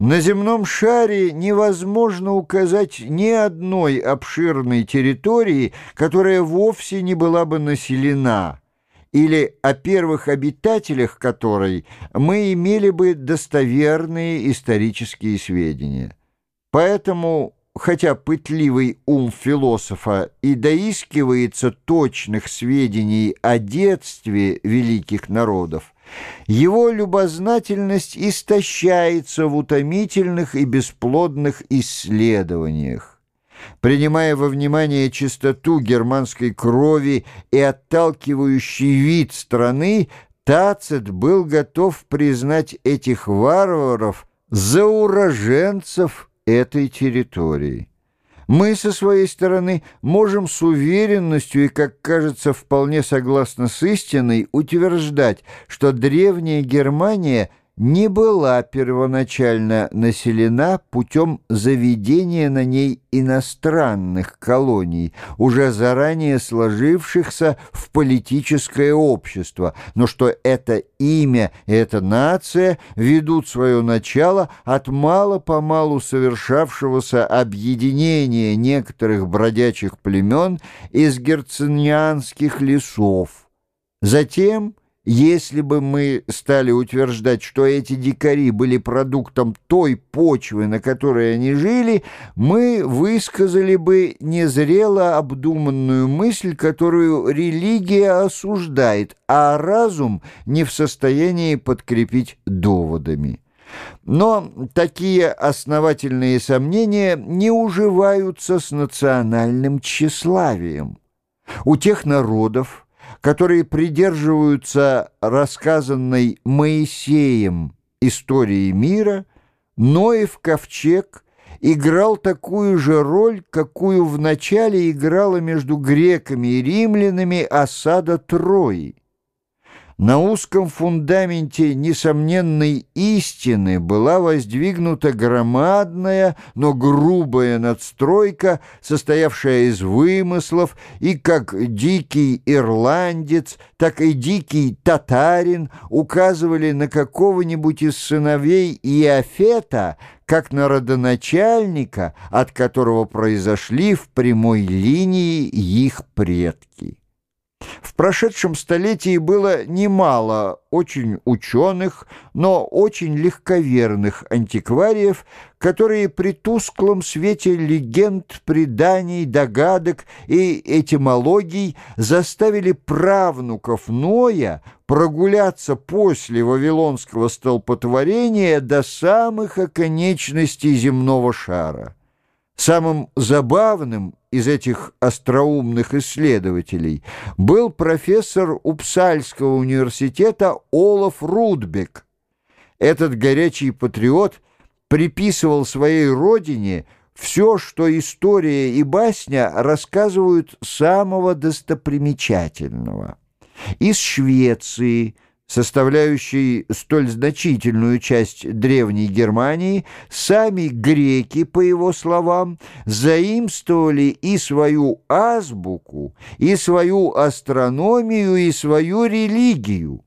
На земном шаре невозможно указать ни одной обширной территории, которая вовсе не была бы населена, или о первых обитателях которой мы имели бы достоверные исторические сведения. Поэтому, хотя пытливый ум философа и доискивается точных сведений о детстве великих народов, его любознательность истощается в утомительных и бесплодных исследованиях. Принимая во внимание чистоту германской крови и отталкивающий вид страны, Тацет был готов признать этих варваров за уроженцев этой территории. Мы со своей стороны можем с уверенностью и, как кажется, вполне согласно с истиной, утверждать, что древняя Германия – не была первоначально населена путем заведения на ней иностранных колоний, уже заранее сложившихся в политическое общество, но что это имя и эта нация ведут свое начало от мало-помалу совершавшегося объединения некоторых бродячих племен из герценианских лесов. Затем – если бы мы стали утверждать, что эти дикари были продуктом той почвы, на которой они жили, мы высказали бы незрело обдуманную мысль, которую религия осуждает, а разум не в состоянии подкрепить доводами. Но такие основательные сомнения не уживаются с национальным тщеславием. У тех народов, которые придерживаются рассказанной Моисеем истории мира, Ноев ковчег играл такую же роль, какую вначале играла между греками и римлянами осада Трои. На узком фундаменте несомненной истины была воздвигнута громадная, но грубая надстройка, состоявшая из вымыслов, и как дикий ирландец, так и дикий татарин указывали на какого-нибудь из сыновей Иофета, как на родоначальника, от которого произошли в прямой линии их предки. В прошедшем столетии было немало очень ученых, но очень легковерных антиквариев, которые при тусклом свете легенд, преданий, догадок и этимологий заставили правнуков Ноя прогуляться после Вавилонского столпотворения до самых оконечностей земного шара. Самым забавным из этих остроумных исследователей был профессор Упсальского университета Олаф Рудбек. Этот горячий патриот приписывал своей родине все, что история и басня рассказывают самого достопримечательного. Из Швеции – составляющей столь значительную часть Древней Германии, сами греки, по его словам, заимствовали и свою азбуку, и свою астрономию, и свою религию.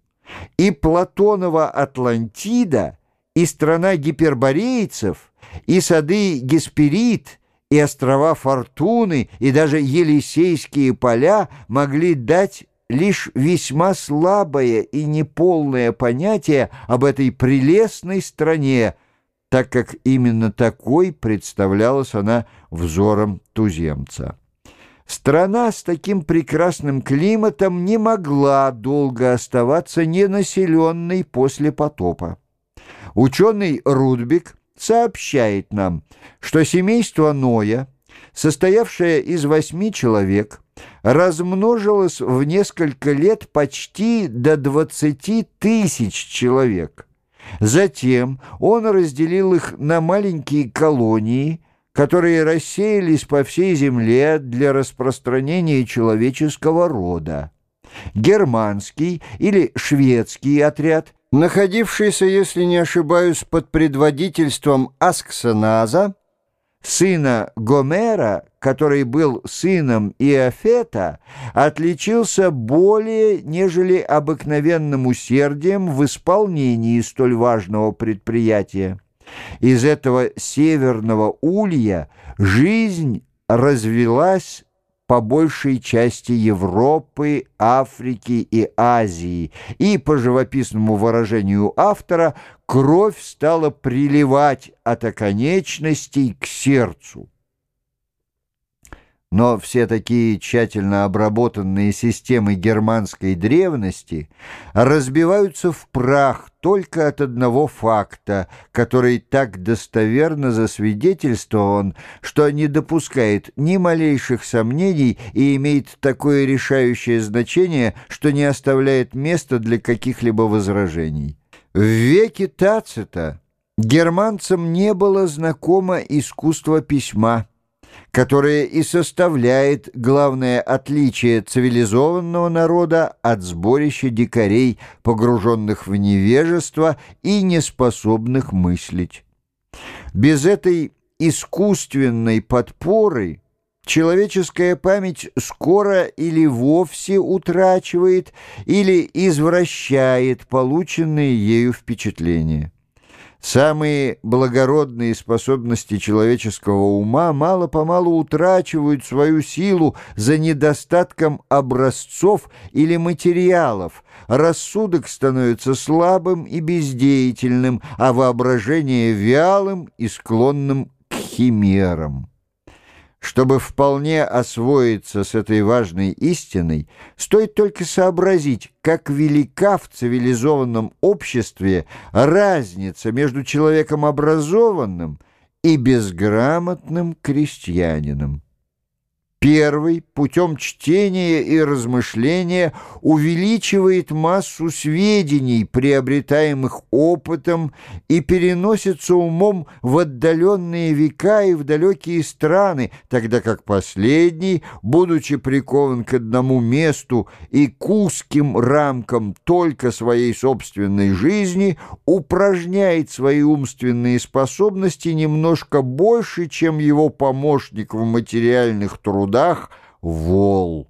И Платонова Атлантида, и страна гиперборейцев, и сады Гесперид, и острова Фортуны, и даже Елисейские поля могли дать лишь весьма слабое и неполное понятие об этой прелестной стране, так как именно такой представлялась она взором туземца. Страна с таким прекрасным климатом не могла долго оставаться ненаселенной после потопа. Ученый Рудбик сообщает нам, что семейство Ноя, состоявшее из восьми человек – размножилось в несколько лет почти до 20 тысяч человек. Затем он разделил их на маленькие колонии, которые рассеялись по всей земле для распространения человеческого рода. Германский или шведский отряд, находившийся, если не ошибаюсь, под предводительством Асксеназа, сына Гомера, который был сыном Иофета, отличился более, нежели обыкновенным усердием в исполнении столь важного предприятия. Из этого северного улья жизнь развелась по большей части Европы, Африки и Азии, и, по живописному выражению автора, кровь стала приливать от оконечностей к сердцу. Но все такие тщательно обработанные системы германской древности разбиваются в прах только от одного факта, который так достоверно засвидетельствован, что не допускает ни малейших сомнений и имеет такое решающее значение, что не оставляет места для каких-либо возражений. В веке Тацита германцам не было знакомо искусство письма которое и составляет главное отличие цивилизованного народа от сборища дикарей, погруженных в невежество и неспособных мыслить. Без этой искусственной подпоры человеческая память скоро или вовсе утрачивает или извращает полученные ею впечатления. Самые благородные способности человеческого ума мало-помалу утрачивают свою силу за недостатком образцов или материалов. Рассудок становится слабым и бездеятельным, а воображение вялым и склонным к химерам. Чтобы вполне освоиться с этой важной истиной, стоит только сообразить, как велика в цивилизованном обществе разница между человеком образованным и безграмотным крестьянином. Первый путем чтения и размышления увеличивает массу сведений, приобретаемых опытом, и переносится умом в отдаленные века и в далекие страны, тогда как последний, будучи прикован к одному месту и к узким рамкам только своей собственной жизни, упражняет свои умственные способности немножко больше, чем его помощник в материальных трудах, трудах вол.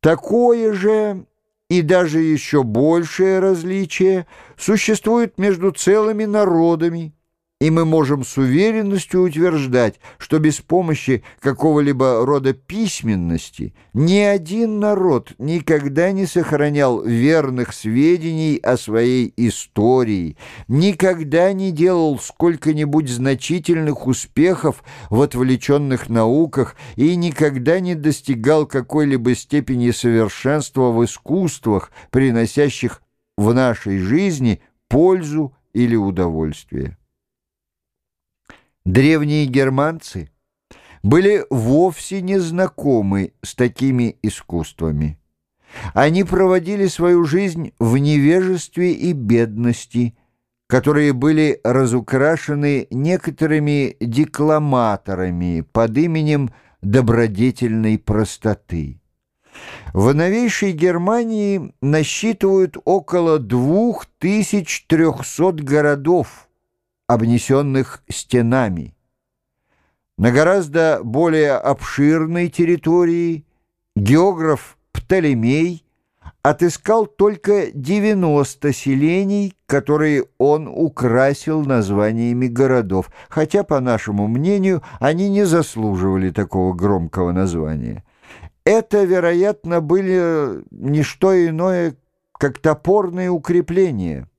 Такое же и даже еще большее различие существует между целыми народами, и мы можем с уверенностью утверждать, что без помощи какого-либо рода письменности ни один народ никогда не сохранял верных сведений о своей истории, никогда не делал сколько-нибудь значительных успехов в отвлеченных науках и никогда не достигал какой-либо степени совершенства в искусствах, приносящих в нашей жизни пользу или удовольствие. Древние германцы были вовсе не знакомы с такими искусствами. Они проводили свою жизнь в невежестве и бедности, которые были разукрашены некоторыми декламаторами под именем добродетельной простоты. В новейшей Германии насчитывают около 2300 городов, обнесенных стенами. На гораздо более обширной территории географ Птолемей отыскал только 90 селений, которые он украсил названиями городов, хотя, по нашему мнению, они не заслуживали такого громкого названия. Это, вероятно, были не что иное, как топорные укрепления –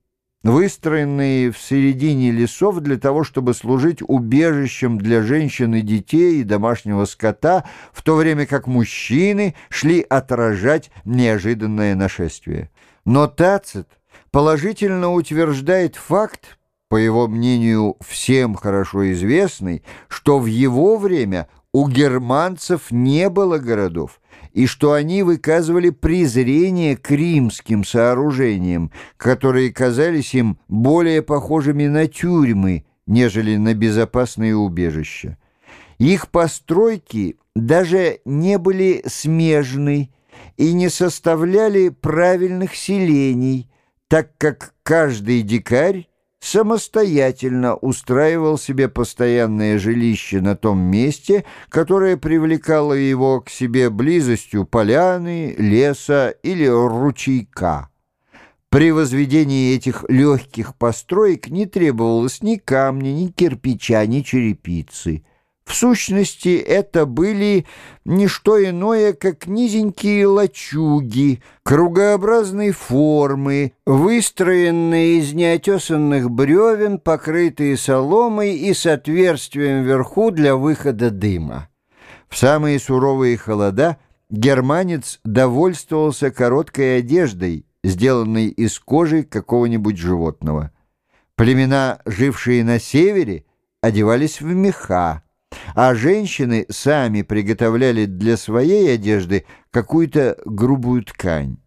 выстроенные в середине лесов для того, чтобы служить убежищем для женщин и детей и домашнего скота, в то время как мужчины шли отражать неожиданное нашествие. Но Тацит положительно утверждает факт, по его мнению всем хорошо известный, что в его время у германцев не было городов, и что они выказывали презрение к римским сооружениям, которые казались им более похожими на тюрьмы, нежели на безопасные убежища. Их постройки даже не были смежны и не составляли правильных селений, так как каждый дикарь самостоятельно устраивал себе постоянное жилище на том месте, которое привлекало его к себе близостью поляны, леса или ручейка. При возведении этих легких построек не требовалось ни камня, ни кирпича, ни черепицы. В сущности, это были не что иное, как низенькие лачуги, кругообразной формы, выстроенные из неотесанных бревен, покрытые соломой и с отверстием вверху для выхода дыма. В самые суровые холода германец довольствовался короткой одеждой, сделанной из кожи какого-нибудь животного. Племена, жившие на севере, одевались в меха, а женщины сами приготовляли для своей одежды какую-то грубую ткань.